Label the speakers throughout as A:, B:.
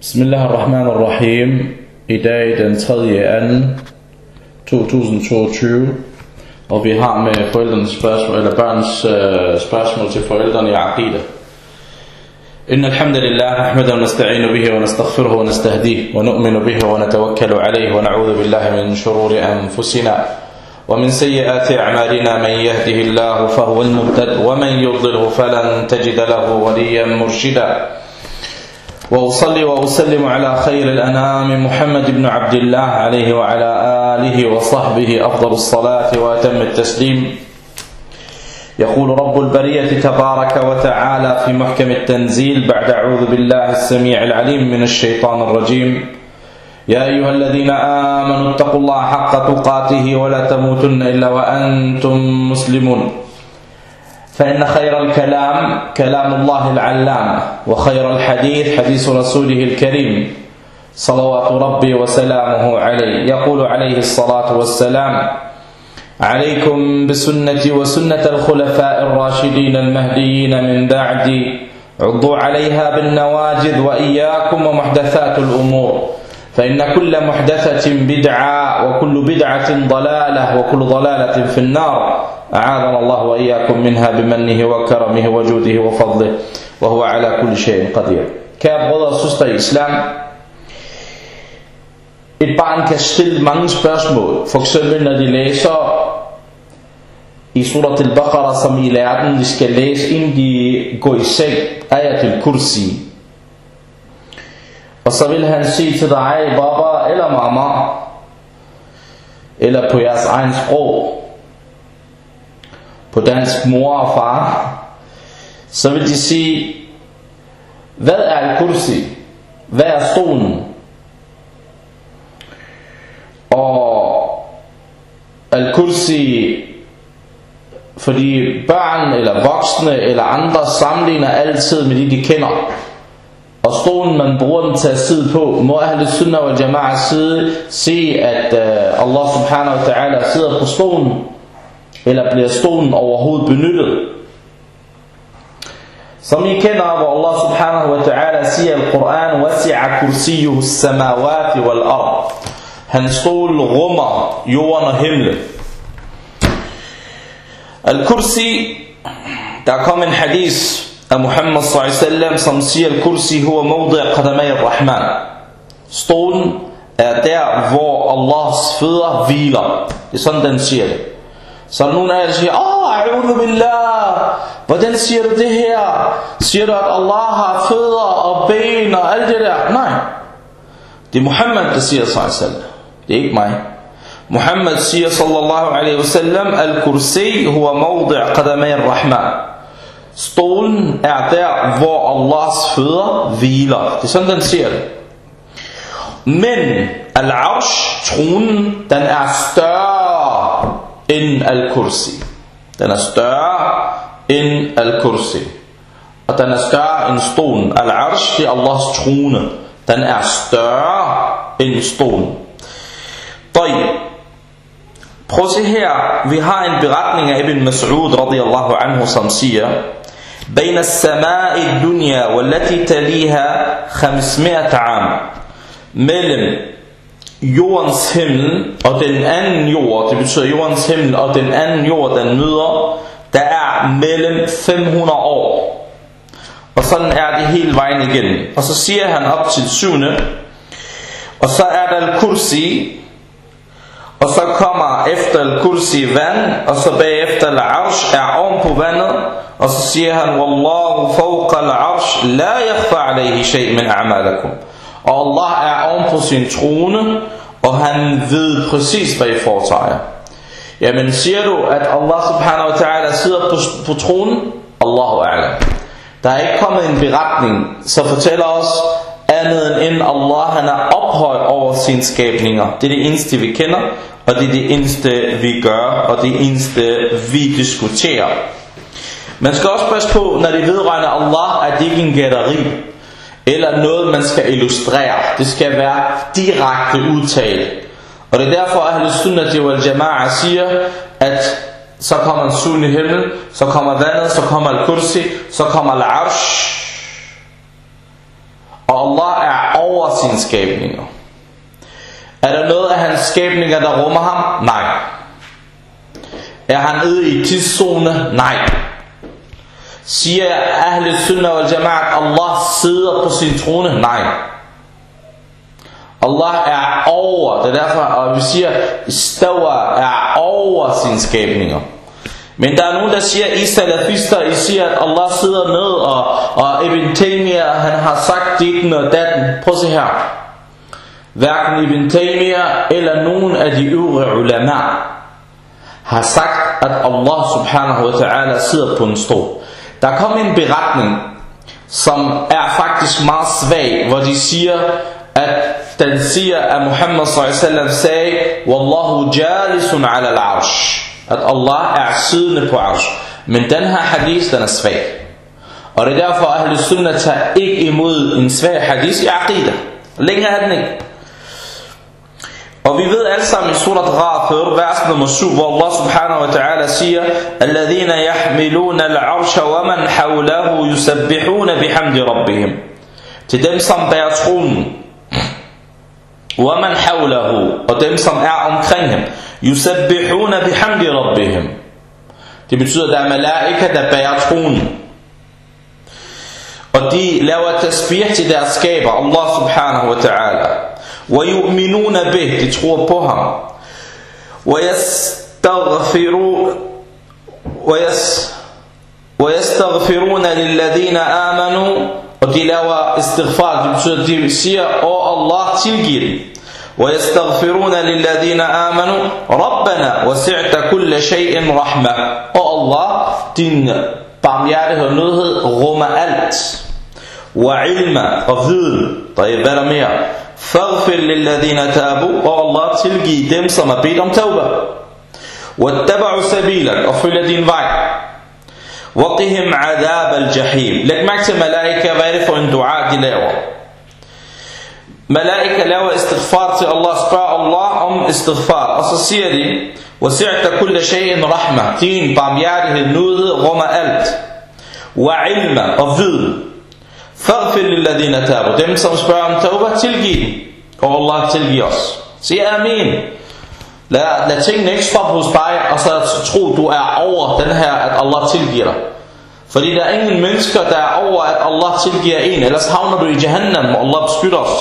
A: Bismillahirrahmanirrahim. I dag den 3. 2. 2022. Og vi har med forældrenes spørgsmål, eller børns øh, spørgsmål til forældrene i Aqida. إن الحمد لله نحمده ونستعين به ونستغفره ونستهديه ونؤمن به ونتوكل عليه ونعوذ بالله من شرور أنفسنا ومن سيئات أعمالنا من يهده الله فهو المهتد ومن يضلله فلن تجد له وليا مرشدا وأصلي وأسلم على خير الأنام محمد بن عبد الله عليه وعلى آله وصحبه أفضل الصلاة وأتم التسليم. يقول رب البرية تبارك وتعالى في محكم التنزيل بعد أعوذ بالله السميع العليم من الشيطان الرجيم. يا أيها الذين آمنوا اتقوا الله حق تقاته ولا تموتن إلا وأنتم مسلمون. فإن خير الكلام كلام الله العلام وخير الحديث حديث رسوله الكريم. صلوات ربي وسلامه عليه. يقول عليه الصلاة والسلام عليكم بسنتي وسنة الخلفاء الراشدين المهديين من بعدي عضوا عليها بالنواجذ وإياكم ومحدثات الأمور فإن كل محدثة بدعة وكل بدعة ضلالة وكل ضلالة في النار. أعاذنا الله وإياكم منها بمنه وكرمه وجوده وفضله وهو على كل شيء قدير Kære brødre og islam, et barn kan stille mange spørgsmål, for eksempel når de læser i surat al-Baqarah, som I lærte, de skal læse, inden de går i seng, ayat al-Kursi. Og så vil han sige til dig, baba eller mama, eller på jeres egen sprog, på dansk mor og far, så vil de sige, hvad er al-Kursi? Hvad er stolen? Og al-Kursi, fordi børn eller voksne eller andre sammenligner altid med de, de kender. Og stolen, man bruger den til at sidde på, må Ahle Sunnah og Jama'a side se, at uh, Allah subhanahu wa ta'ala sidder på stolen, eller bliver stolen overhovedet benyttet. Som I kender, hvor Allah subhanahu wa ta'ala siger i Al-Quran, وَسِعَ كُرْسِيُّهُ السَّمَاوَاتِ وَالْأَرْضِ Hans stol rummer jorden og himlen. Al-Kursi, der kom en hadith af Muhammad s.a.v. som siger, Al-Kursi huwa mawdi' qadamay ar-Rahman. Stolen er der, hvor Allahs fødder hviler. Det er sådan, den siger det. Så er nogen af jer, der siger, Åh, a'udhu billah, hvordan siger du det her? Siger du, at Allah har fødder og ben og alt det der? Nej. Det er Muhammad, der siger s.a.v. Det er ikke mig. Muhammad siger sallallahu alaihi wasallam, al-kursi huwa mawdi' qadamay ar-Rahman. Stolen er der, hvor Allahs fødder hviler. Det er sådan, den siger det. Men al-arsh, tronen, den er større end al-kursi. Den er større end al-kursi. Og den er større end stolen. Al-arsh, det er Allahs trone. Den er større end stolen. طيب Prøv at se her, vi har en beretning af Ibn Mas'ud radiyallahu anhu, som siger, بين السماء الدنيا والتي تليها 500 عام mellem jordens himmel og den anden jord, det betyder jordens himmel og den anden jord, den møder, der er mellem 500 år. Og sådan er det hele vejen igen. Og så siger han op til syvende, og så er der al-kursi, og så kommer efter al-kursi vand, og så bagefter al-arsh er oven på vandet, og så siger han, Wallahu fawqa al-arsh, la yakhfa alayhi shay min a'malakum. Og Allah er oven på sin trone, og han ved præcis, hvad I foretager. Jamen siger du, at Allah subhanahu wa ta'ala sidder på, på tronen? Allahu a'lam. Der er ikke kommet en beretning, så fortæller os, andet end Allah, han er ophøjet over sine skabninger. Det er det eneste, vi kender, og det er det eneste, vi gør, og det eneste, vi diskuterer. Man skal også passe på, når det vedrørende Allah, at det ikke er en gætteri, eller noget, man skal illustrere. Det skal være direkte udtalt. Og det er derfor, at Ahlus Sunnah wal Jama'a siger, at så kommer en sun i himlen, så kommer vandet, så kommer al-kursi, så kommer al-arsh, og Allah er over over sine skabninger. Er der noget af hans skabninger, der rummer ham? Nej. Er han ude i tidszone? Nej. Siger Ahle Sunnah wal Jamaat, Allah sidder på sin trone? Nej. Allah er over, det er derfor, og vi siger, Istawa er over sine skabninger. Men der er nogen, der siger, I salafister, I siger, at Allah sidder ned, og, og Ibn Taymiyyah, han har sagt dit og datten. Prøv at se her. Hverken Ibn Taymiyyah eller nogen af de øvrige ulama har sagt, at Allah subhanahu wa ta'ala sidder på en stol. Der kom en beretning, som er faktisk meget svag, hvor de siger, at den siger, at Muhammad sallallahu sagde, Wallahu jalisun ala al-arsh. At Allah er siddende på arsh. Men den her hadith, den er svag. Og det er derfor, at Ahlus Sunnah tager ikke imod en svag hadith i aqidah. Længere er den ikke. Og vi ved alle sammen i surat Ghafir, vers nummer 7, hvor Allah subhanahu wa ta'ala siger, الَّذِينَ يَحْمِلُونَ الْعَرْشَ وَمَنْ حَوْلَهُ يُسَبِّحُونَ بِحَمْدِ رَبِّهِمْ Til dem, som bærer tronen, وَمَنْ حَوْلَهُ og dem, som er omkring ham, يُسَبِّحُونَ بِحَمْدِ رَبِّهِمْ Det betyder, at der er malaika, der bærer tronen. Og de laver tasbih til deres skaber, Allah subhanahu wa ta'ala. ويؤمنون به. تتخوبها ويستغفر ويس ويستغفرون للذين آمنوا. وتلاوى استغفار أو الله تلقير ويستغفرون للذين آمنوا. ربنا وسعت كل شيء رحمة. أو الله تن بعمياره نظر غم ألت وعلم وفيد طيب بلا مياه. فاغفر للذين تابوا. Oh والله تلقي دم بِيْدَ أَمْ توبة. واتبعوا سبيلا. وفي الذين ضعي وقهم عذاب الجحيم. لك معك ملائكة بارف ان دعاء دلاوة ملائكة لاوة استغفار تي الله. سبع الله أم استغفار. اصصيري وسعت كل شيء رحمة. تين بام يعره النود ألت وعلم وفيد Fadfil lilladina tabu. Dem som spørger om tauba, tilgiv dem. Og Allah tilgiv os. Sig amin. Lad, lad tingene ikke stoppe hos dig, og så tro, du er over den her, at Allah tilgiver dig. Fordi der er ingen mennesker, der er over, at Allah tilgiver en. Ellers havner du i Jahannam, og Allah beskytter os.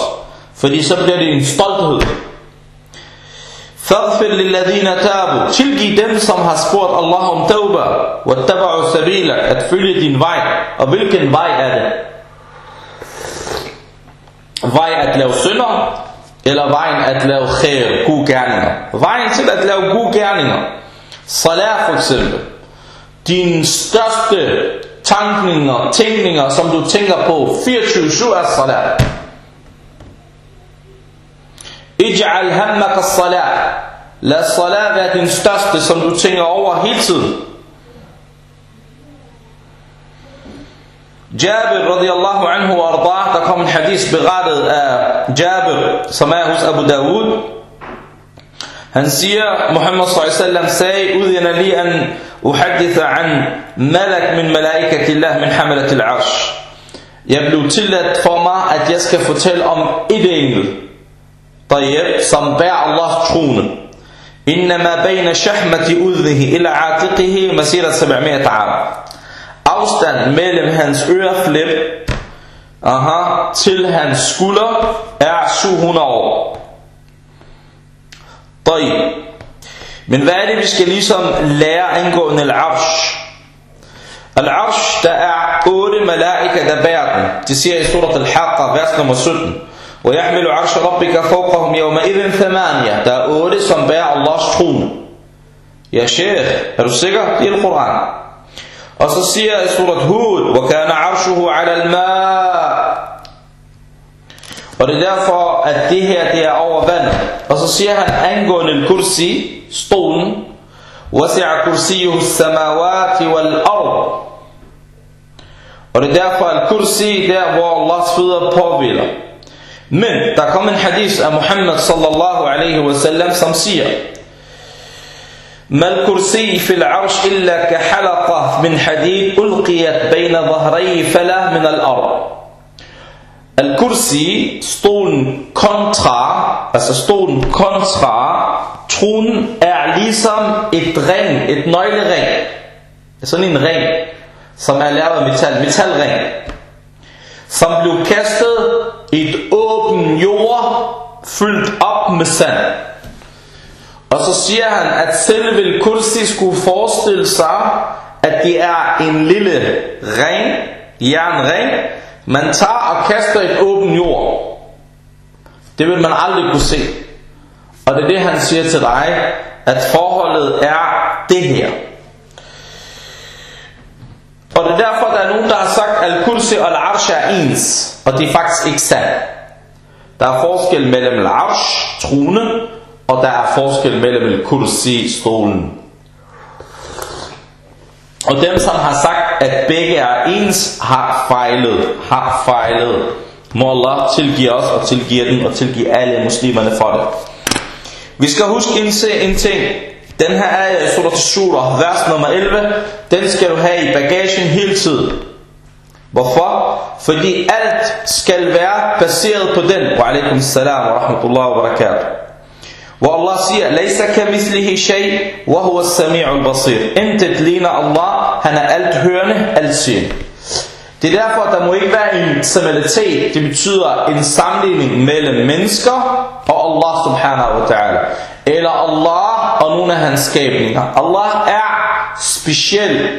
A: Fordi så bliver det en stolthed. Fadfil lilladina tabu. Tilgiv dem, som har spurgt Allah om tauba. Wattaba'u sabila. At følge din vej. Og hvilken vej er det? Vej at lave synder, eller vejen at lave khair, gode gerninger. Vejen til at lave gode gerninger. Salat for eksempel. Din største tankninger, tænkninger, som du tænker på 24-7 er salat. Ij'al hammaka salat. Lad salat være din største, som du tænker over hele tiden. Jabir radiyallahu anhu og ardah, der kom en hadith berettet af Jabir, som er hos Abu Dawud. Han siger, Muhammad s.a.v. sagde, udhjender lige an uhaditha an malak min malaikatillah min hamalat al-arsh. Jeg blev tilladt for mig, at jeg skal fortælle om et engel, طيب, som bærer Allahs trone. إنما بين شحمة أذنه إلى عاتقه مسيرة 700 عام afstand mellem hans øreflip aha, til hans skulder er 700 år. طيب. Men hvad er det, vi skal ligesom lære angående al-arsh? Al-arsh, der er otte malaika, der bærer den. Det siger i surat al-Haqqa, vers nummer 17. وَيَحْمِلُ عَرْشَ رَبِّكَ فَوْقَهُمْ يَوْمَئِذٍ ثَمَانِيَ Der er otte, som bærer Allahs trone. Ja, sheikh, er du sikker? Det er Al-Quran. I surat Hud, وَكَانَ عَرْشُهُ عَلَى الْمَاءِ Og det er derfor, at det her det er over vand. Og så siger han angående al-kursi, stolen, وَسِعَ كُرْسِيُهُ السَّمَاوَاتِ وَالْأَرْضِ Og det er derfor, at kursi der, hvor Allahs fødder påviler. Men der kom en hadith af Muhammad sallallahu alaihi wasallam, som siger, ما الكرسي في العرش إلا كحلقة من حديد ألقيت بين ظهري فلا من الأرض Al-Kursi, stolen kontra, altså stolen kontra tronen, er ligesom et ring, et nøglering. Sådan en ring, som er lavet af metal, metalring, som blev kastet i et åben jord, fyldt op med sand. Og så siger han, at selve kursi skulle forestille sig, at det er en lille ring, jernring, man tager og kaster et åben jord. Det vil man aldrig kunne se. Og det er det, han siger til dig, at forholdet er det her. Og det er derfor, der er nogen, der har sagt, at al-kursi og al-arsh er ens. Og det er faktisk ikke sandt. Der er forskel mellem al-arsh, trone, og der er forskel mellem al-kursi, stolen. Og dem, som har sagt, at begge er ens, har fejlet, har fejlet. Må Allah tilgive os og tilgive dem og tilgive alle muslimerne for det. Vi skal huske indse en ting. Den her er i Surat surah, vers nummer 11. Den skal du have i bagagen hele tiden. Hvorfor? Fordi alt skal være baseret på den. Wa alaikum salam wa rahmatullahi wa barakatuh. Hvor Allah siger, Laysa kamithlihi shay, wa huwa as-sami'ul basir. Intet ligner Allah, han er alt hørende, alt siger. Det er derfor, at der må ikke være en similitet. Det betyder en sammenligning mellem mennesker og Allah subhanahu wa ta'ala. Eller Allah og nogle af hans skabninger. Allah er speciel.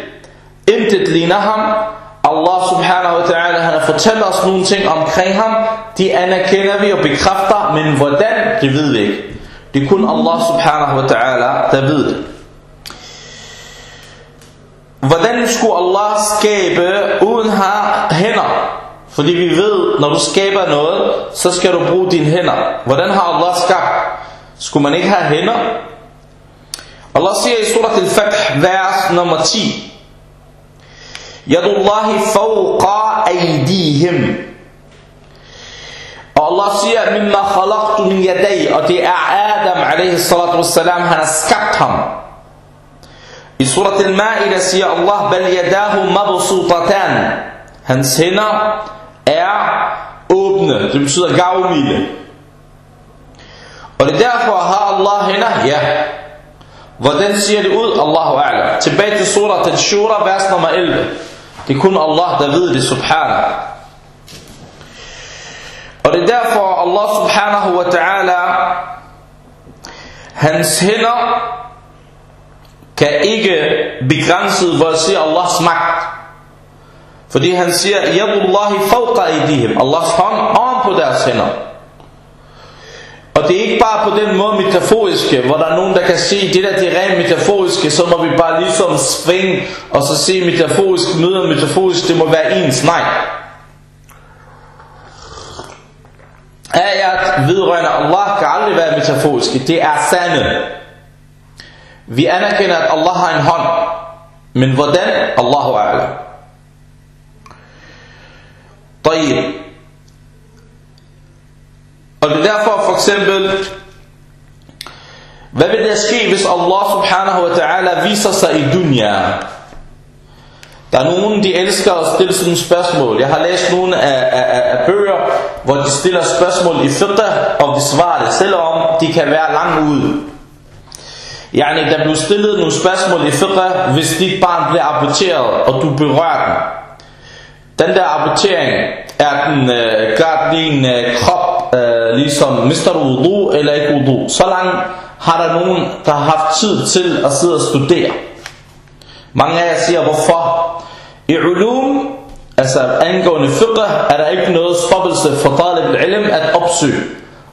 A: Intet ligner ham. Allah subhanahu wa ta'ala, han har fortalt os nogle ting omkring ham. De anerkender vi og bekræfter, men hvordan, det ved vi ikke. Det er kun Allah subhanahu wa ta'ala, der ved det. Hvordan skulle Allah skabe uden har hænder? Fordi vi ved, når du skaber noget, så skal du bruge dine hænder. Hvordan har Allah skabt? Skulle man ikke have hænder? Allah siger i surat al-Fath, vers nummer 10. Yadullahi fawqa aydihim. Og Allah siger, Mimma khalaqtu min yaday, og det er Adam, alaihi salatu wassalam, han har skabt ham. I surat al-Ma'ida siger Allah, Bal yadahu mabsutatan. Hans hænder er åbne, det betyder gavmilde. Og det er derfor har Allah hænder, ja. Hvordan siger det ud? Allahu a'lam. Tilbage til surat al-Shura, vers nummer 11. Det er kun Allah, der ved det, subhanahu. Og det er derfor Allah subhanahu wa ta'ala hans hænder kan ikke begrænse, hvor jeg siger Allahs magt. Fordi han siger, Yadullahi fawqa idihim. Allahs hånd oven på deres hænder. Og det er ikke bare på den måde metaforiske, hvor der er nogen, der kan sige, det der det er rent metaforiske, så må vi bare ligesom svinge, og så sige metaforisk møder metaforisk, det må være ens. Nej. Ayat vedrørende Allah kan aldrig være metaforiske. Det er sande. Vi anerkender, at Allah har en hånd. Men hvordan? Allahu a'lam. طيب. Og det er derfor for eksempel, hvad vil der ske, hvis Allah subhanahu wa ta'ala viser sig i dunya? Der er nogen, de elsker at stille sådan spørgsmål. Jeg har læst nogle af, af, af bøger, hvor de stiller spørgsmål i fiqh, og de svarer det, selvom de kan være langt ude. Yani, der blev stillet nogle spørgsmål i fiqh, hvis dit barn bliver aborteret, og du berører den. Den der abortering, er den, øh, gør din øh, krop øh, ligesom mister du wudu eller ikke wudu. Så langt har der nogen, der har haft tid til at sidde og studere. Mange af jer siger, hvorfor? I ulum, altså angående fiqh, er der ikke noget stoppelse for talib al-ilm at opsøge.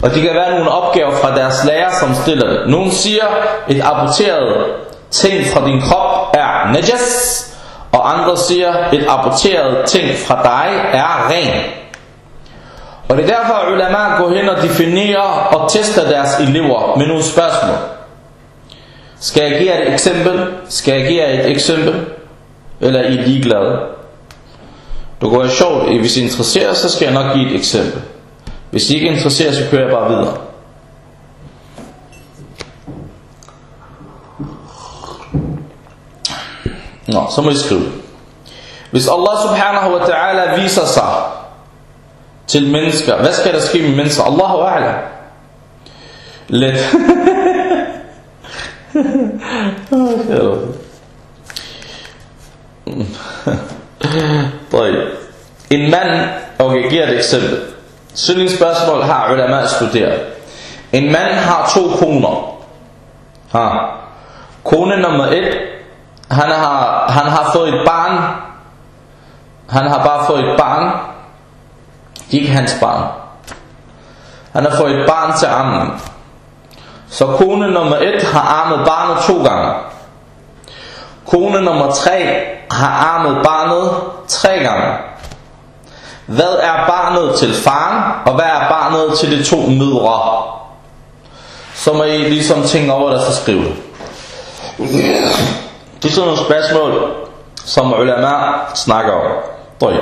A: Og det kan være nogle opgaver fra deres lærer, som stiller det. Nogle siger, et aborteret ting fra din krop er najas, og andre siger, et aborteret ting fra dig er ren. Og det er derfor, at ulama går hen og definerer og tester deres elever med nogle spørgsmål. Skal jeg give et eksempel? Skal jeg give et eksempel? Eller I er ligeglade? Du går være sjovt, eh, hvis I interesserer, så skal jeg nok give et eksempel. Hvis I ikke interesserer, så kører jeg bare videre. Nå, så må I skrive. Hvis Allah subhanahu wa ta'ala viser sig til mennesker, hvad skal der ske med mennesker? Allahu a'la. Let. Let. Mm. En mand, okay, jeg giver et eksempel. Sådan et spørgsmål har ulama studeret. En mand har to koner. Ha. Kone nummer et, han har, han har fået et barn. Han har bare fået et barn. Ikke hans barn. Han har fået et barn til armen. Så kone nummer et har armet barnet to gange. Kone nummer 3 har armet barnet tre gange. Hvad er barnet til faren, og hvad er barnet til de to mødre? Så må I ligesom tænke over, der så skrive det. Det er sådan nogle spørgsmål, som ulema snakker om. Døj.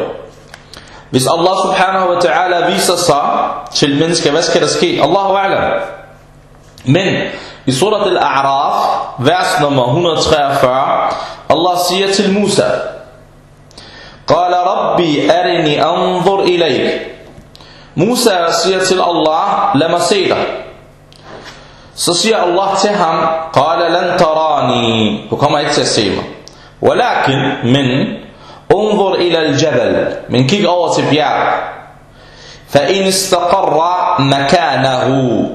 A: Hvis Allah subhanahu wa ta'ala viser sig til mennesker, hvad skal der ske? Allahu a'lam. Men i surat al-A'raf, vers nummer 143, Allah siger til Musa, قال ربي أرني أنظر إليك Musa siger til Allah, lad mig se dig. Så siger Allah til ham, قال لن تراني Du kommer ikke til at se mig. ولكن men انظر إلى الجبل Men kig over til bjerg. فإن استقر مكانه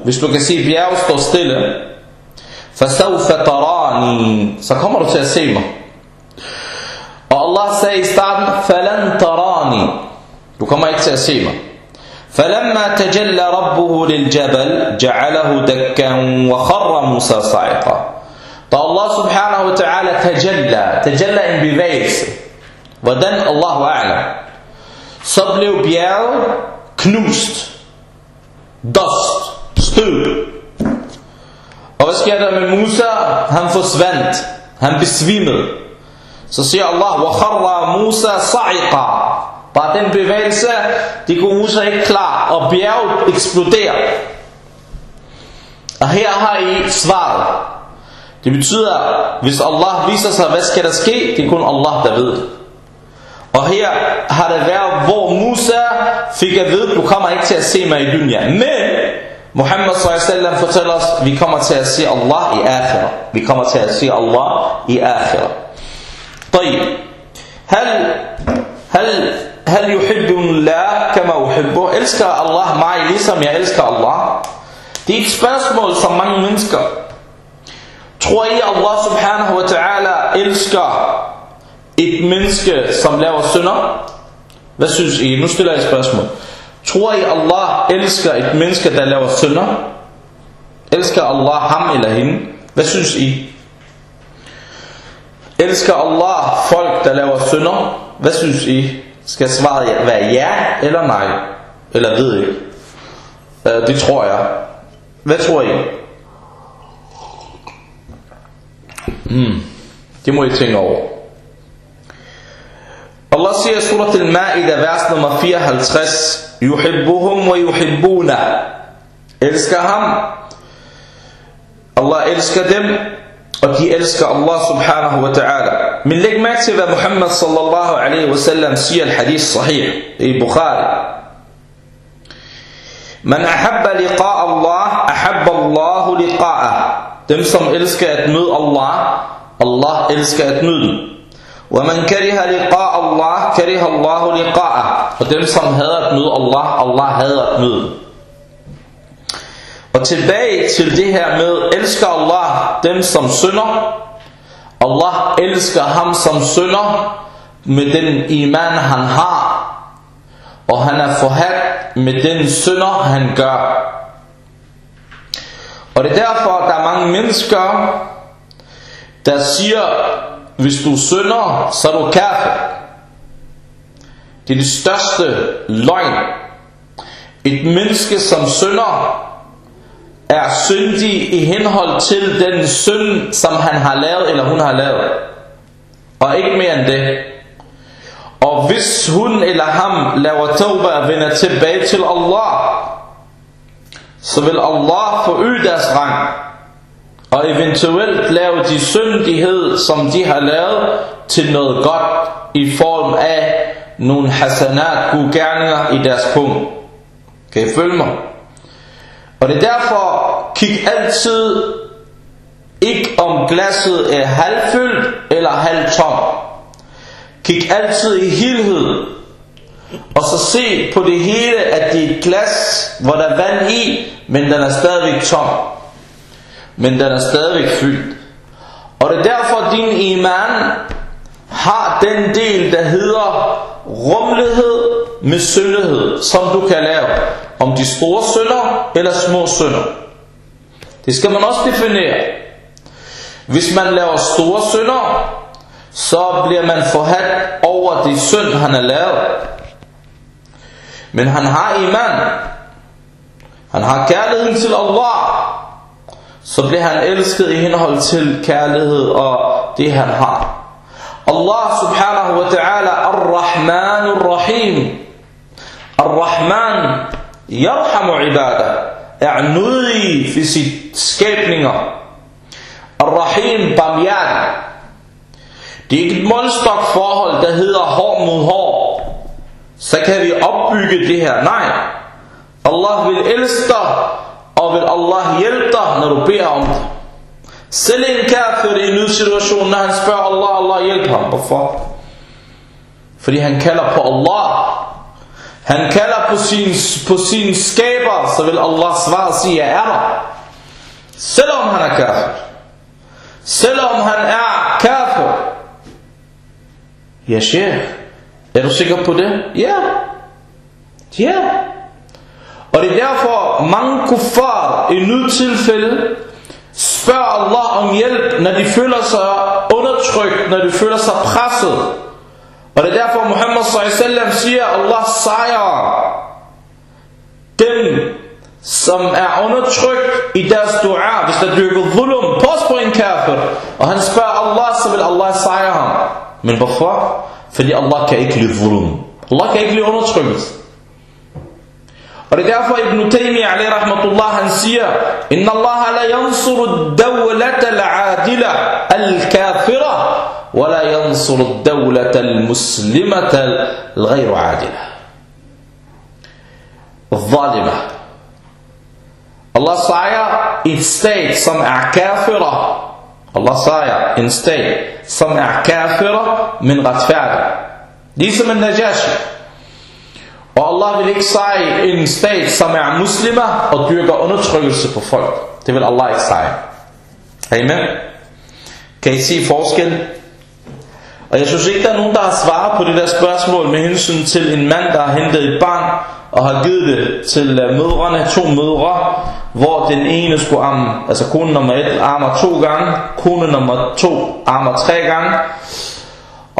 A: Hvis du kan se bjerg stå stille, فسوف تراني Så kommer du til at se mig. Og Allah sagde i starten, فَلَنْ تَرَانِي Du kommer ikke til at se mig. فَلَمَّا تَجَلَّ رَبُّهُ لِلْجَبَلِ جَعَلَهُ دَكًّا وَخَرَّ مُوسَى صَعِقًا Da Allah subhanahu wa ta'ala tajalla, tajalla en bevægelse. Hvordan? Allahu a'lam. Så blev bjerget knust. Dust. Støv. Og hvad sker der med Musa? Han forsvandt. Han besvimede. Så siger Allah, وَخَرَّ Musa صَعِقًا Bare den bevægelse, det kunne Musa ikke klar, og bjerget eksploderer. Og her har I svaret. Det betyder, hvis Allah viser sig, hvad skal der ske, det er kun Allah, der ved det. Og her har det været, hvor Musa fik at vide, du kommer ikke til at se mig i dunya. Men Muhammad sallallahu fortæller os, vi kommer til at se Allah i akhira. Vi kommer til at se Allah i akhira. طيب هل هل هل يحبني الله كما أحبه elsker Allah mig ligesom jeg elsker Allah det er et spørgsmål som mange mennesker tror I Allah subhanahu wa ta'ala elsker et menneske som laver synder hvad synes I nu stiller jeg et spørgsmål tror I Allah elsker et menneske der laver synder elsker Allah ham eller hende hvad synes I Elsker Allah folk, der laver synder? Hvad synes I? Skal svaret være ja eller nej? Eller ved ikke? Øh, det tror jeg. Hvad tror I? Mm. Det må I tænke over. Allah siger i surat al-Ma'idah, vers nummer 54, Yuhibbuhum wa yuhibbuna. Elsker ham. Allah elsker dem, og de elsker Allah subhanahu wa ta'ala. Men læg mærke til, hvad Muhammad sallallahu alaihi wa sallam siger al-hadith sahih i Bukhari. Man ahabba liqa Allah, ahabba Allah liqa'ah. Dem som elsker at møde Allah, Allah elsker at møde dem. ومن كره لقاء الله كره الله لقاءه og dem som hader at møde Allah Allah hader at møde dem og tilbage til det her med, elsker Allah dem som synder. Allah elsker ham som synder med den iman han har. Og han er forhat med den synder han gør. Og det er derfor, der er mange mennesker, der siger, hvis du synder, så er du kafir. Det er det største løgn. Et menneske som synder, er syndig i henhold til den synd, som han har lavet eller hun har lavet. Og ikke mere end det. Og hvis hun eller ham laver tawbah og vender tilbage til Allah, så vil Allah forøge deres rang. Og eventuelt lave de syndighed, som de har lavet, til noget godt i form af nogle hasanat, gode gerninger i deres punkt. Kan I følge mig? Og det er derfor, kig altid ikke om glasset er halvfyldt eller halvtom. Kig altid i helhed. Og så se på det hele, at det er et glas, hvor der er vand i, men den er stadigvæk tom. Men den er stadigvæk fyldt. Og det er derfor, din iman har den del, der hedder rummelighed med syndighed, som du kan lave. Om de store synder eller små synder. Det skal man også definere. Hvis man laver store synder, så bliver man forhat over de synd, han har lavet. Men han har iman. Han har kærligheden til Allah. Så bliver han elsket i henhold til kærlighed og det han har. Allah subhanahu wa ta'ala ar-Rahman ar-Rahim. Ar-Rahman yarhamu ibadah. Er nødig for sit skabninger. Ar-Rahim barmhjertig. Det er ikke et målstok forhold, der hedder hår mod hår. Så kan vi opbygge det her. Nej. Allah vil elske dig, og vil Allah hjælpe dig, når du beder om det. Selv en kafir i nødsituationen, når han spørger Allah, Allah hjælp ham. Hvorfor? Fordi han kalder på Allah. Han kalder på sin, på sin skaber, så vil Allah svare og sige, jeg er der. Selvom han er kafir. Selvom han er kafir. Ja, sheikh. Er du sikker på det? Ja. Ja. Og det er derfor mange kuffar i nødtilfælde spørger Allah om hjælp, når de føler sig undertrykt, når de føler sig presset. Og det er derfor Muhammad sallallahu siger, Allah sejrer dem, som er undertrykt i deres dua, hvis der dyrker zulum, pås på en kafir, og han spørger Allah, så vil Allah sejre ham. Men hvorfor? Fordi Allah kan ikke lide zulum. Allah kan ikke lide undertrykkelse. Og det er derfor Ibn Taymiyyah alayhi rahmatullah han siger Inna Allah la yansuru ad-dawlata al-adila al-kafira wa la yansuru ad-dawlata al-muslimata al-ghayru adila. Al-zalima Allah siger en stat som er kafira Allah siger en stat som er kafira men retfærdig Ligesom en Najashi og Allah vil ikke sige en stat, som er muslimer og dyrker undertrykkelse på folk. Det vil Allah ikke sige. Amen. Kan I se forskel? Og jeg synes ikke, der er nogen, der har svaret på det der spørgsmål med hensyn til en mand, der har hentet et barn og har givet det til øh, mødrene, to mødre, hvor den ene skulle amme, altså kone nummer et armer to gange, kone nummer to armer tre gange,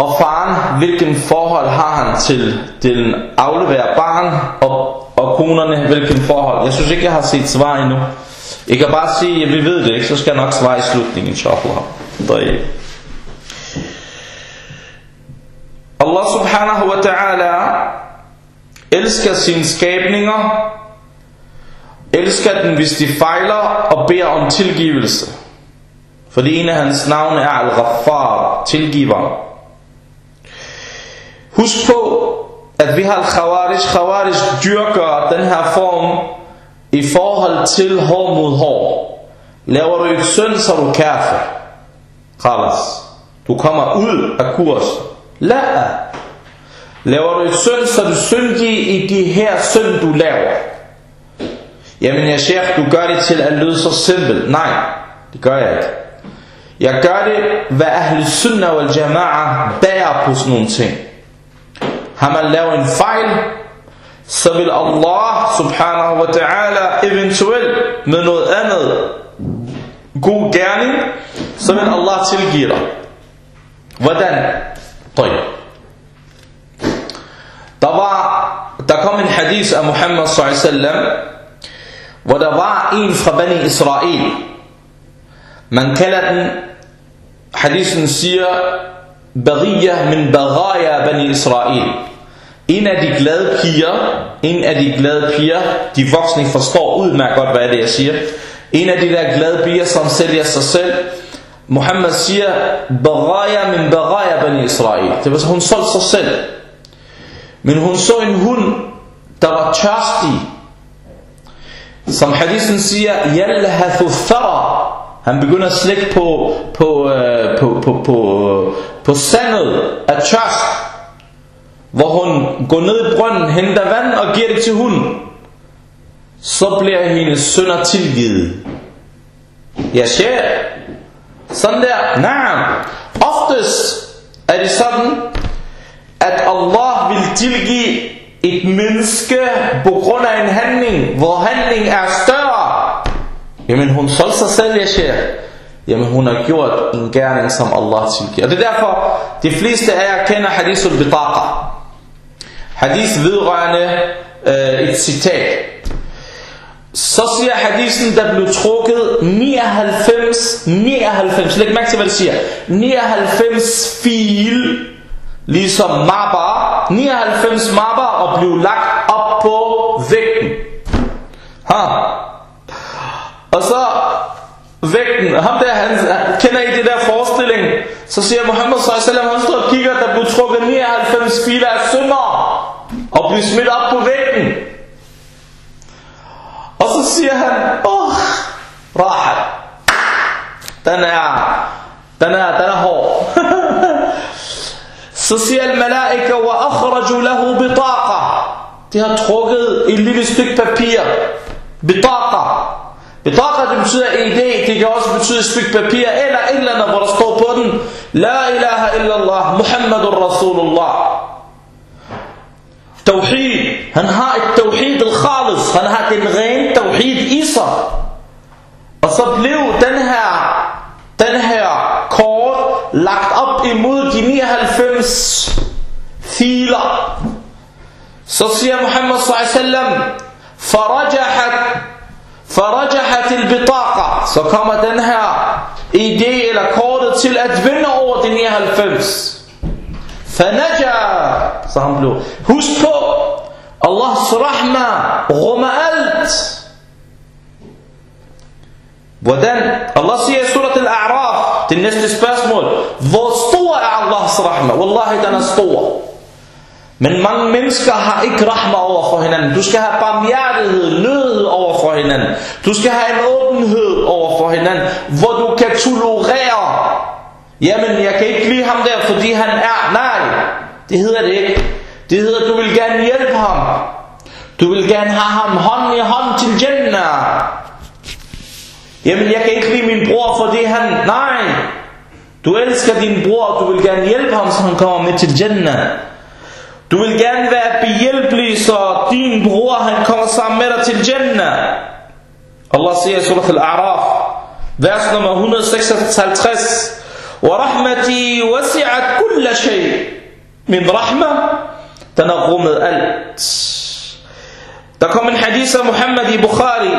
A: og faren, hvilken forhold har han til den afleverer barn og, og konerne, hvilken forhold? Jeg synes ikke, jeg har set svar endnu. Jeg kan bare sige, at vi ved det ikke, så skal jeg nok svare i slutningen, inshallah. Allah subhanahu wa ta'ala elsker sine skabninger, elsker dem, hvis de fejler, og beder om tilgivelse. Fordi en af hans navne er Al-Ghaffar, tilgiver. Husk på, at vi har Khawarij. Khawarij dyrker den her form i forhold til hår mod hår. Laver du et synd, så du kafir. Khalas. Du kommer ud af kursen. La. Laver du et synd, så du syndig i de her synd, du laver. Jamen jeg sheikh, du gør det til at lyde så simpelt. Nej, det gør jeg ikke. Jeg gør det, hvad Ahl Sunnah wal Jama'ah bærer på sådan nogle ting. Har man lavet en fejl, så vil Allah subhanahu wa ta'ala eventuelt med noget andet god gerning, så vil Allah tilgive dig. Hvordan? طيب. Der var, der kom en hadith af Muhammad wasallam, hvor der var en fra Bani Israel. Man kalder den, hadithen siger, Bagiyah min bagaya Bani Israel. En af de glade piger, en af de glade piger, de voksne forstår udmærket godt, hvad det er, jeg siger. En af de der glade piger, som sælger sig selv, Muhammad siger, Baraya min Baraya Bani Israel. Det var så, hun solgte sig selv. Men hun så en hund, der var tørstig, som hadisen siger, yalhathu thara. Han begynder at slække på, på, øh, på, på, på, øh, på sandet af tørst. Hvor hun går ned i brønden, henter vand og giver det til hunden. Så bliver hendes sønder tilgivet. Ja, sjæl. Sådan der. Nej. Oftest er det sådan, at Allah vil tilgive et menneske på grund af en handling, hvor handling er større. Jamen hun solgte sig selv, jeg siger. Jamen hun har gjort en gerning, som Allah tilgiver. Og det er derfor, de fleste af jer kender hadithul bitaqa hadis vedrørende øh, et citat. Så siger hadisen, der blev trukket 99, 99, læg mærke til hvad det siger, 99 fil, ligesom mapper, 99 mapper og blev lagt op på vægten. Ha. Og så vægten, ham der, han, kender I det der forestilling, så siger Muhammad s.a.v. han står og kigger, der blev trukket 99 filer af sønder og blev smidt op på vægten. Og så siger han, åh, oh, rahat. Den er, den er, den er hård. så siger al-malaika, wa akhraju lahu bitaqa. De har trukket et lille stykke papir. Bitaqa. Bitaqa det betyder idé, det kan også betyde et stykke papir, eller et eller andet, hvor der står på den, La ilaha illallah, Muhammadur Rasulullah. توحيد. هنها التوحيد الخالص. هنها تنغين توحيد إيسا وصد ليو تنها تنها كور لقت أب إمود دمية الفمس ثيلة صصي محمد صلى الله عليه وسلم فرجحت فرجحت البطاقة. سكما تنها إيدي إلى كورة تل أدبن أور دمية الفمس Fanaja, så han blev. Husk på, Allahs rahma rummer alt. Hvordan? Allah siger i surat al-A'raf, det næste spørgsmål, hvor stor er Allahs rahma? Wallahi, den er stor. Men mange mennesker har ikke rahma over for hinanden. Du skal have barmhjertighed, nød over for hinanden. Du skal have en åbenhed over for hinanden, hvor du kan tolerere. Jamen, jeg kan ikke lide ham der, fordi han er. Nej, det hedder det ikke. Det hedder, du vil gerne hjælpe ham. Du vil gerne have ham hånd i hånd til Jannah. Jamen, jeg kan ikke lide min bror, fordi han... Nej, du elsker din bror, og du vil gerne hjælpe ham, så han kommer med til Jannah. Du vil gerne være behjælpelig, så din bror han kommer sammen med dig til Jannah. Allah siger i surat al-A'raf, vers nummer 156, وَرَحْمَتِي وَسِعَتْ كُلَّ شَيْء Min rahma, den har rummet alt. Der kom en hadith af Muhammad i Bukhari,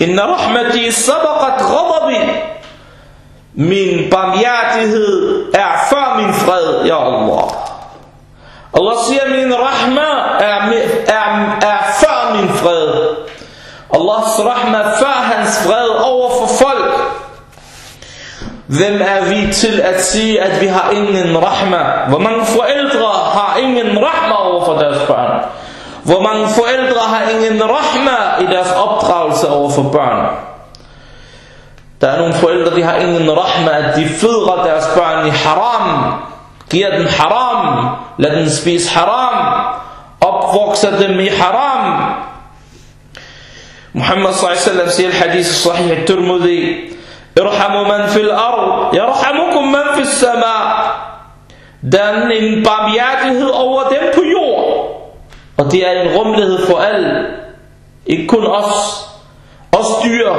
A: Inna rahmati sabaqat ghadabi. Min barmhjertighed er før min fred, ja Allah. Allah siger, min rahma er, er, er før min fred. Allahs rahma før hans fred over for folk. Hvem er vi til at sige, at vi har ingen rahma? Hvor mange forældre har ingen rahma over for deres børn? Hvor mange forældre har ingen rahma i deres opdragelse over for børn? Der er nogle forældre, de har ingen rahma, at de fødrer deres børn i haram. Giver dem haram. Lad dem spise haram. Opvokser dem i haram. Muhammad s.a.v. siger al-hadith sahih al-Turmudhi. Irhamu man fil ard. Yarhamukum man fil sama. Der en barmhjertighed over dem på jord. Og det er en rummelighed for alle. Ikke kun os. Os dyr.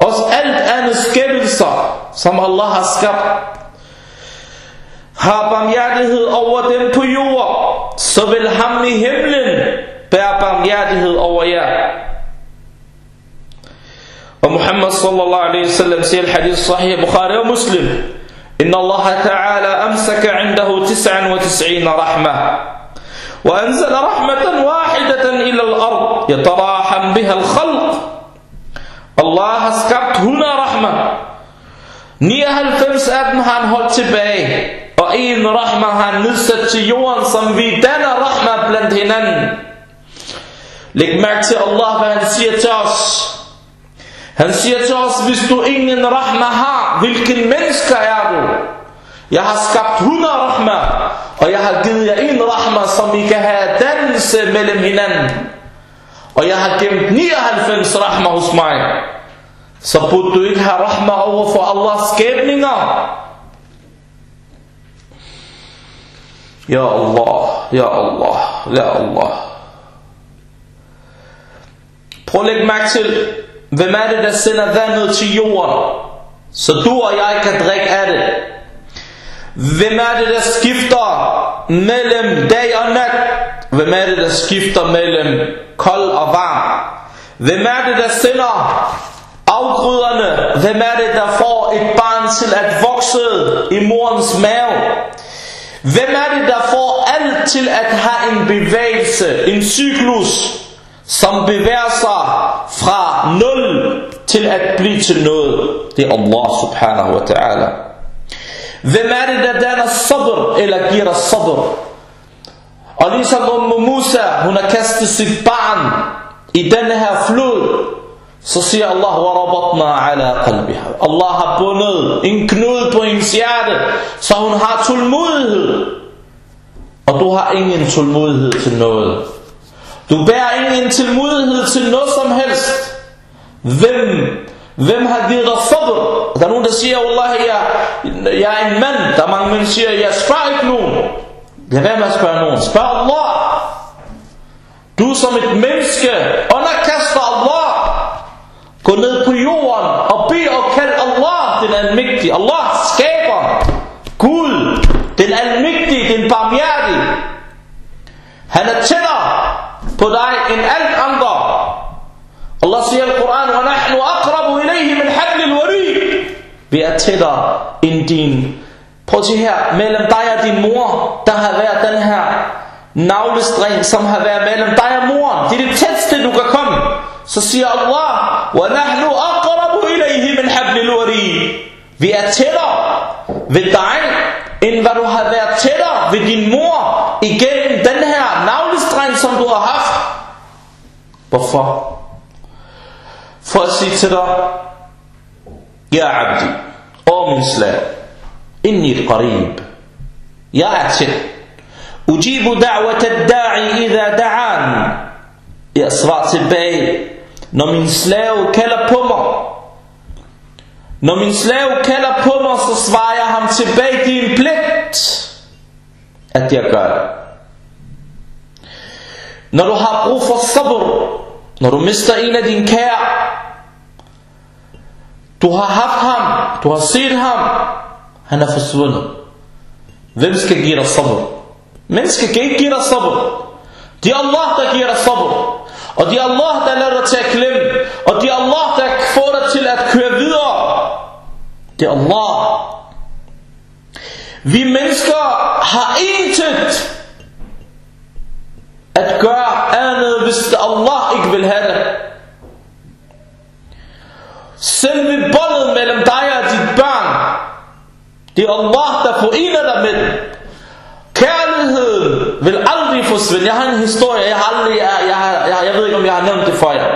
A: Os alt andet skabelser, som Allah har skabt. Har barmhjertighed over dem på jord. Så vil ham i himlen bære barmhjertighed over jer. ومحمد صلى الله عليه وسلم سي الحديث صحيح بخاري ومسلم. إن الله تعالى أمسك عنده تسعا وتسعين رحمة. وأنزل رحمة واحدة إلى الأرض يتراحم بها الخلق. الله سكبت هنا رحمة. نية هل فمس أدنها نهوت وإن رحمة هن نسات جيوان صنفي دانا رحمة بلند هنن لك الله فهن سيتاش Han siger til os, hvis du ingen rahma har, hvilken menneske er du? Jeg har skabt 100 rahma, og jeg har givet jer en rahma, som I kan have dannelse mellem hinanden. Og jeg har gemt 99 rahma hos mig. Så burde du ikke have rahma over for Allahs skabninger. Ja Allah, ja Allah, ja Allah. Prøv at lægge mærke til, hvem er det, der sender vandet til jorden, så du og jeg kan drikke af det. Hvem er det, der skifter mellem dag og nat? Hvem er det, der skifter mellem kold og varm? Hvem er det, der sender afgryderne? Hvem er det, der får et barn til at vokse i morens mave? Hvem er det, der får alt til at have en bevægelse, en cyklus, som bevæger sig fra 0 til at blive til noget? Det er Allah subhanahu wa ta'ala. Hvem er det, der danner sabr, eller giver dig sabr? Og ligesom Ummu Musa, hun har kastet sit barn i denne her flod, så siger Allah, وَرَبَطْنَا عَلَى قَلْبِهَا Allah har bundet en knude på hendes hjerte, så hun har tålmodighed. Og du har ingen tålmodighed til noget. Du bærer ingen tilmodighed til noget som helst. Hvem, hvem har givet dig sabr? Der er nogen, der siger, Allah, jeg, jeg er en mand. Der er mange mennesker, der siger, jeg spørger ikke nogen. Lad være med at spørge nogen. Spørg Allah. Du som et menneske underkaster Allah. Gå ned på jorden og bed og kald Allah, den almægtige. Allah skaber. Gud, den almægtige, den barmhjertige. Han er tættere på dig end alt andre. Allah siger i Koran, وَنَحْنُ أَقْرَبُ إِلَيْهِ مِنْ حَبْلِ الْوَرِيدِ Vi er tættere end din Prøv at se her, mellem dig og din mor, der har været den her navlestring, som har været mellem dig og mor. Det er det tætste, du kan komme. Så siger Allah, وَنَحْنُ أَقْرَبُ إِلَيْهِ مِنْ حَبْلِ الْوَرِيدِ Vi er tættere ved dig, end hvad du har været tættere ved din mor, igennem den her navlestring, som du har haft. Hvorfor? For at sige til dig, Ja abdi, åh min slav, إني قريب يا أتل أجيب دعوة الداعي إذا دعان Jeg svarer tilbage, når min slave kalder på mig. Når min slave kalder på mig, så svarer jeg ham tilbage, det er en pligt, at jeg gør det. Når du har brug for sabr, når du mister en af dine kære, du har haft ham, du har set ham, han er forsvundet. Hvem skal give dig sabr? Mennesker kan ikke give dig sabr. Det er Allah, der giver dig sabr. Og det er Allah, der lader dig til at klemme. Og det er Allah, der får dig til at køre videre. Det er Allah. Vi mennesker har intet at gøre andet, hvis Allah ikke vil have det. Selve båndet mellem dig og dit børn, det er Allah, der forener dig med den. Kærligheden vil aldrig forsvinde. Jeg har en historie, jeg har aldrig, jeg, jeg, jeg, jeg ved ikke om jeg har nævnt det for jer.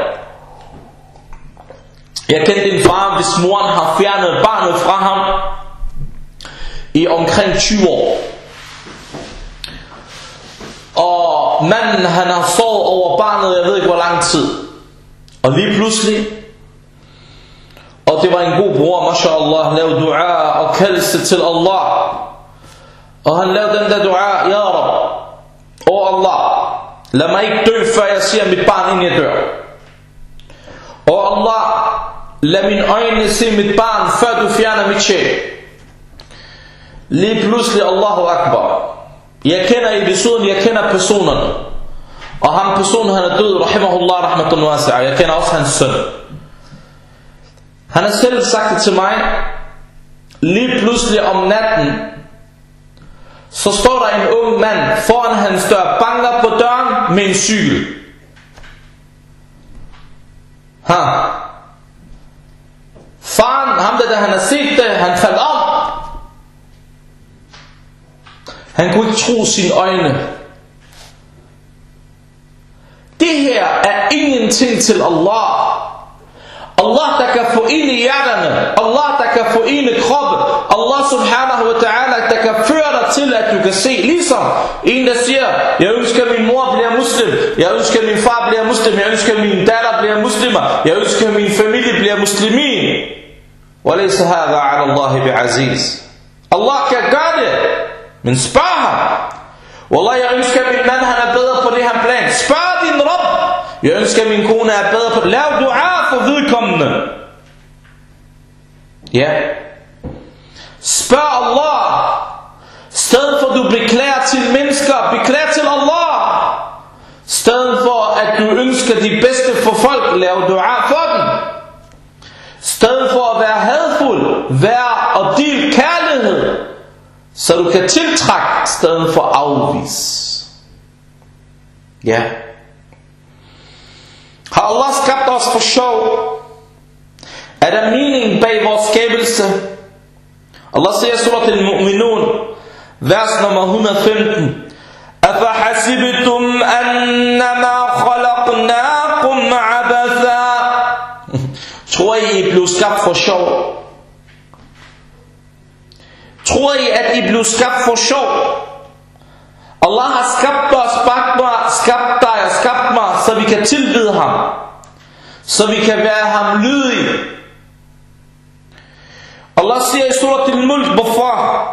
A: Jeg kendte en far, hvis moren har fjernet barnet fra ham i omkring 20 år. Og manden han har sovet over barnet, jeg ved ikke hvor lang tid. Og lige pludselig, og det var en god bror, mashallah, lavede dua og kaldte til Allah. Og han lavede den der dua, Ja Rab, O Allah, lad mig ikke dø, før jeg ser mit barn, inden jeg dør. O Allah, lad mine øjne se mit barn, før du fjerner mit sjæl. Lige pludselig, Allahu Akbar. Jeg kender episoden, jeg kender personen. Og ham personen, han er død, rahimahullah, rahmatun wasi'a. Jeg kender også hans søn. Han har selv sagt det til mig, lige pludselig om natten, så står der en ung mand foran hans dør, banker på døren med en cykel. Ha. Faren, ham der, der han har set det, han faldt om. Han kunne ikke tro sine øjne. Det her er til Allah. Allah, der kan forene hjerterne. Allah, der kan forene kroppe. Allah subhanahu wa ta'ala, der kan føre dig til, at du kan se. Ligesom en, der siger, jeg ønsker, at min mor bliver muslim. Jeg ønsker, at min far bliver muslim. Jeg ønsker, at min datter bliver muslimer. Jeg ønsker, at min familie bliver muslimin. وليس هذا على الله بعزيز Allah kan gøre det, men spørg ham. Wallah, jeg ønsker, at min mand han er bedre på det her plan. Spørg din Rab. Jeg ønsker, at min kone er bedre på det. Lav dua for vedkommende. Ja. Spørg Allah. Stedet for, at du beklager til mennesker, beklager til Allah. Stedet for, at du ønsker de bedste for folk, lav dua for dem. Stedet for at være hadfuld, vær så du kan tiltrække stedet for afvis. Ja. Har Allah skabt os for sjov? Er der mening bag vores skabelse? Allah siger i surat al-Mu'minun, vers nummer 115. أفحسبتم أنما خلقناكم عبثا Tror I, I blev skabt for sjov? Tror I, at I blev skabt for sjov? Allah har skabt os, skabt mig, skabt dig og skabt mig, så vi kan tilbede ham. Så vi kan være ham lydige. Allah siger i surat al-Mulk, hvorfor?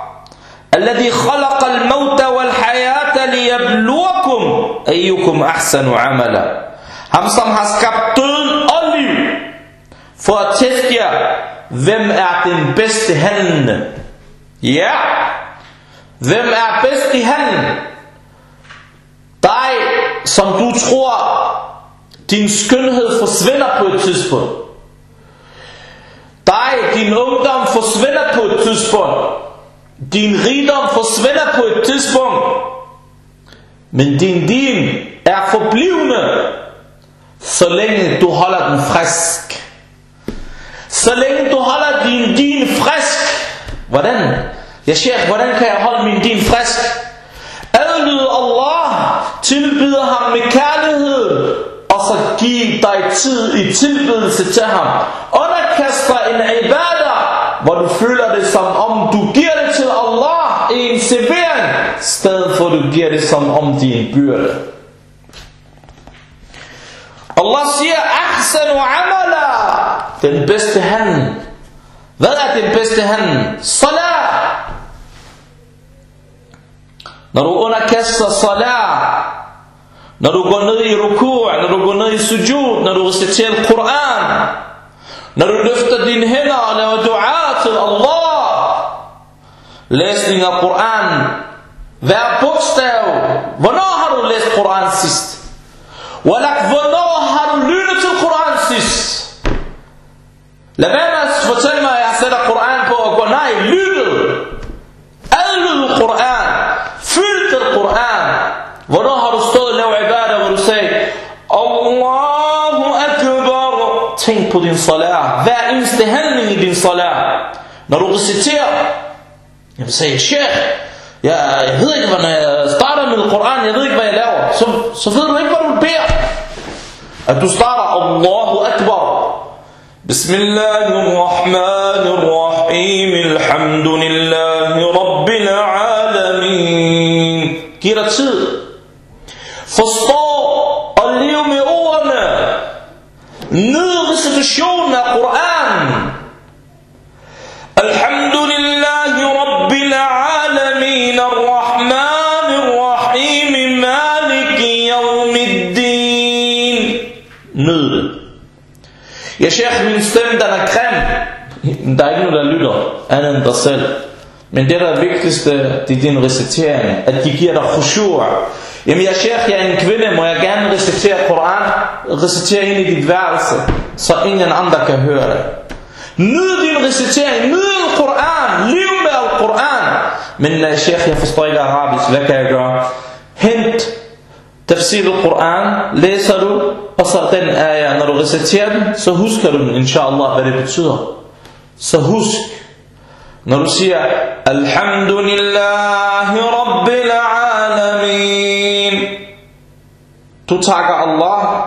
A: الذي خلق الموت والحياة ليبلوكم أيكم أحسن عملا Ham som har skabt døden og liv for at teste jer, hvem er den bedste handlende? Ja, hvem er bedst i handlen? Dig, som du tror, din skønhed forsvinder på et tidspunkt. Dig, din ungdom forsvinder på et tidspunkt. Din rigdom forsvinder på et tidspunkt. Men din din er forblivende, så længe du holder den frisk. Så længe du holder din din frisk. Hvordan? Ja, Sheikh, hvordan kan jeg holde min din frisk? Adlyde Allah, tilbyde ham med kærlighed, og så giv dig tid i tilbedelse til ham. Underkast dig en ibadah, hvor du føler det som om du giver det til Allah i en servering, stedet for du giver det som om det er en byrde. Allah siger, ahsanu amala, den bedste handel. Hvad er den bedste handel? Salat. Når du underkaster salat, når du går ned i ruku', når du går ned i sujud, når du reciterer Koran, når du løfter dine hænder og laver dua til Allah, læsning af Koran, hver bogstav. Hvornår har du læst Koran sidst? Walak, hvornår har du lyttet til Koran sidst? Lad være med at fortælle mig, at jeg sætter Koran på og går nej, lyttet. Adlydet Koran. Fyldt Koran. Hvornår har du stået og lavet ibadah, hvor du sagde, Allahu Akbar. Tænk på din salat. Hver eneste handling i din salat. Når du reciterer, jeg vil sige, jeg, jeg ved ikke, når jeg starter med Koran, jeg ved ikke, hvad jeg laver. Så, så ved du ikke, hvad du beder. At du starter Allahu Akbar. بسم الله الرحمن الرحيم الحمد لله رب العالمين Giv dig tid. Forstå Jeg Sheikh, min stemme, den er grim. Der er ikke nogen, der lytter, andet end dig selv. Men det, der er vigtigste, det er din recitering. At de giver dig khushur. Jamen, jeg Sheikh, jeg er en kvinde, må jeg gerne recitere Koran? Recitere ind i dit værelse, så ingen andre kan høre det. Nyd din recitering, nyd Koran, liv med Al-Quran. Men uh, Sheikh, jeg forstår ikke arabisk, hvad kan jeg gøre? Hent تفسير القرآن لسر بصر دن آية نرغستيان سهوسك إن شاء الله بريبت سوى سهوسك نرسي الحمد لله رب العالمين. تتعك الله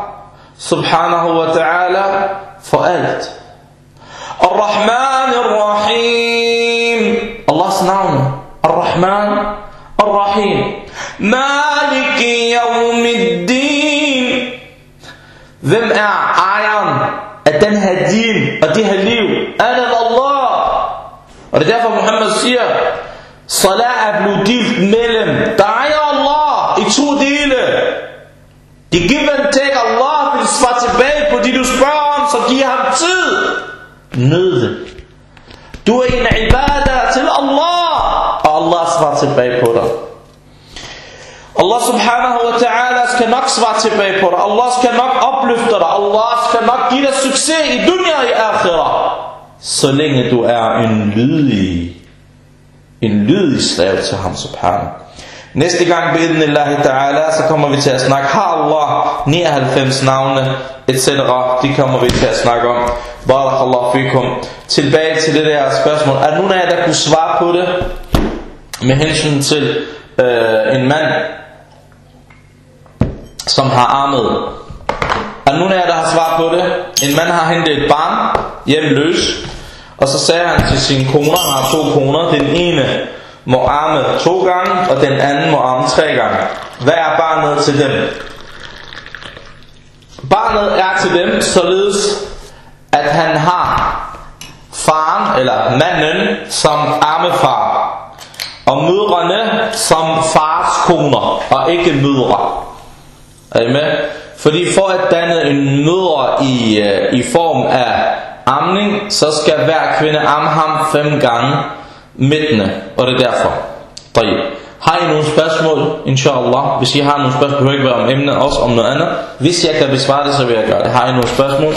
A: سبحانه وتعالى فألت الرحمن الرحيم. الله صنعنا الرحمن الرحيم. Maliki Yawmiddin. Hvem er ejeren af den her din og det her liv? Ana Allah. Og det er derfor Muhammad siger, Salat er blevet delt mellem dig og Allah i to dele. De give and take Allah vil svare tilbage på det du spørger om, så giver ham tid. Nød. Du er en ibadah til Allah, og Allah svarer tilbage på dig. Allah subhanahu wa ta'ala skal nok svare tilbage på dig. Allah skal nok opløfte dig. Allah skal nok give dig succes i dunya og i akhirah. Så længe du er en lydig, en lydig slave til ham subhanahu. Næste gang beden Allah ta'ala, så kommer vi til at snakke, har Allah 99 navne, etc. De kommer vi til at snakke om. Barakallahu fikum. Tilbage til det der spørgsmål. Er nogen af jer, der kunne svare på det? Med hensyn til øh, en mand, som har armet. Er nu nogen af jer, der har svaret på det? En mand har hentet et barn hjemløs, og så sagde han til sine koner, han har to koner, den ene må arme to gange, og den anden må arme tre gange. Hvad er barnet til dem? Barnet er til dem således, at han har faren eller manden som armefar, og mødrene som fars koner, og ikke mødre. Er I med? Fordi for at danne en mødre i, øh, i form af amning, så skal hver kvinde amme ham fem gange midtene, og det er derfor. Tayyip. Har I nogle spørgsmål, inshallah? Hvis I har nogle spørgsmål, behøver ikke være om emnet, også om noget andet. Hvis jeg kan besvare det, så vil jeg gøre det. Har I nogle spørgsmål?